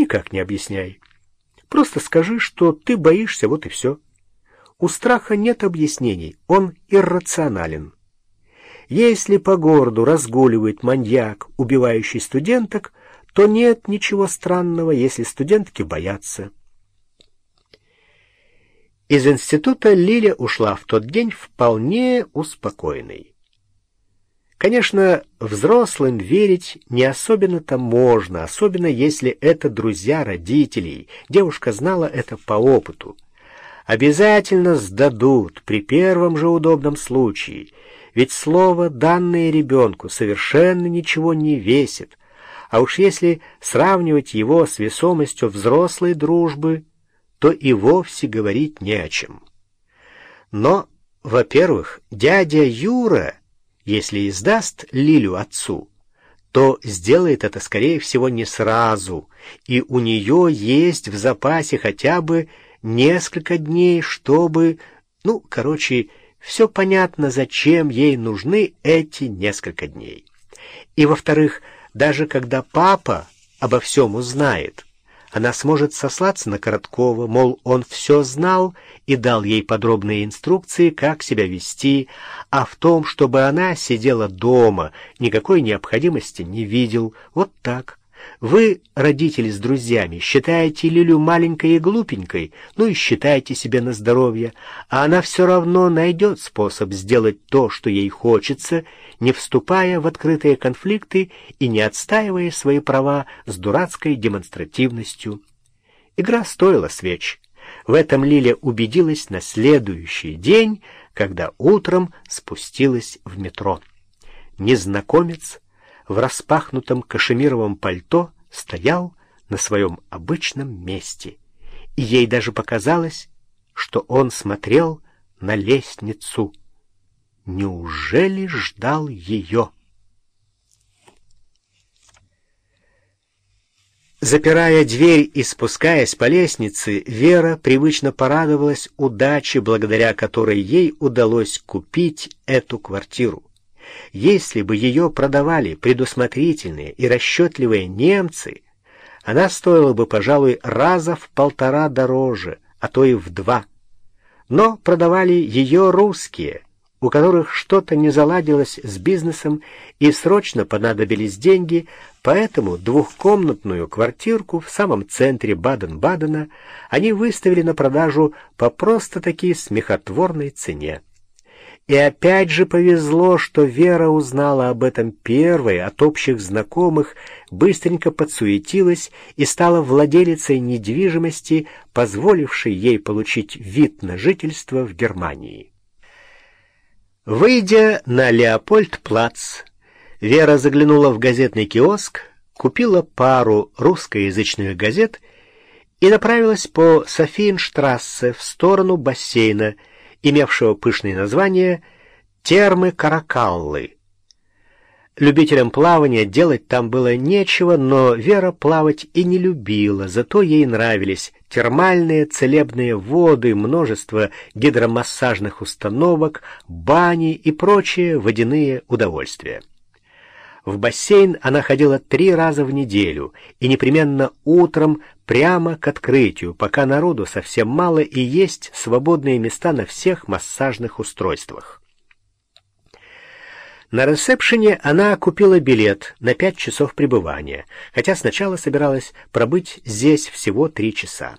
никак не объясняй. Просто скажи, что ты боишься, вот и все. У страха нет объяснений, он иррационален. Если по городу разгуливает маньяк, убивающий студенток, то нет ничего странного, если студентки боятся. Из института Лиля ушла в тот день вполне успокоенной. Конечно, взрослым верить не особенно-то можно, особенно если это друзья родителей. Девушка знала это по опыту. Обязательно сдадут при первом же удобном случае, ведь слово, данное ребенку, совершенно ничего не весит. А уж если сравнивать его с весомостью взрослой дружбы, то и вовсе говорить не о чем. Но, во-первых, дядя Юра если издаст Лилю отцу, то сделает это, скорее всего, не сразу, и у нее есть в запасе хотя бы несколько дней, чтобы... Ну, короче, все понятно, зачем ей нужны эти несколько дней. И, во-вторых, даже когда папа обо всем узнает, она сможет сослаться на Короткова, мол, он все знал и дал ей подробные инструкции, как себя вести, а в том, чтобы она сидела дома, никакой необходимости не видел. Вот так. Вы, родители с друзьями, считаете Лилю маленькой и глупенькой, ну и считайте себе на здоровье, а она все равно найдет способ сделать то, что ей хочется, не вступая в открытые конфликты и не отстаивая свои права с дурацкой демонстративностью. Игра стоила свеч. В этом Лиля убедилась на следующий день, когда утром спустилась в метро. Незнакомец в распахнутом кашемировом пальто стоял на своем обычном месте, и ей даже показалось, что он смотрел на лестницу. Неужели ждал ее? Запирая дверь и спускаясь по лестнице, Вера привычно порадовалась удаче, благодаря которой ей удалось купить эту квартиру. Если бы ее продавали предусмотрительные и расчетливые немцы, она стоила бы, пожалуй, раза в полтора дороже, а то и в два. Но продавали ее русские, у которых что-то не заладилось с бизнесом и срочно понадобились деньги, поэтому двухкомнатную квартирку в самом центре Баден-Бадена они выставили на продажу по просто-таки смехотворной цене. И опять же повезло, что Вера узнала об этом первой от общих знакомых, быстренько подсуетилась и стала владелицей недвижимости, позволившей ей получить вид на жительство в Германии. Выйдя на Леопольд-плац, Вера заглянула в газетный киоск, купила пару русскоязычных газет и направилась по Софиенштрассе в сторону бассейна, имевшего пышное название «Термы Каракаллы». Любителям плавания делать там было нечего, но Вера плавать и не любила, зато ей нравились термальные целебные воды, множество гидромассажных установок, бани и прочие водяные удовольствия. В бассейн она ходила три раза в неделю и непременно утром прямо к открытию, пока народу совсем мало и есть свободные места на всех массажных устройствах. На ресепшене она купила билет на пять часов пребывания, хотя сначала собиралась пробыть здесь всего три часа.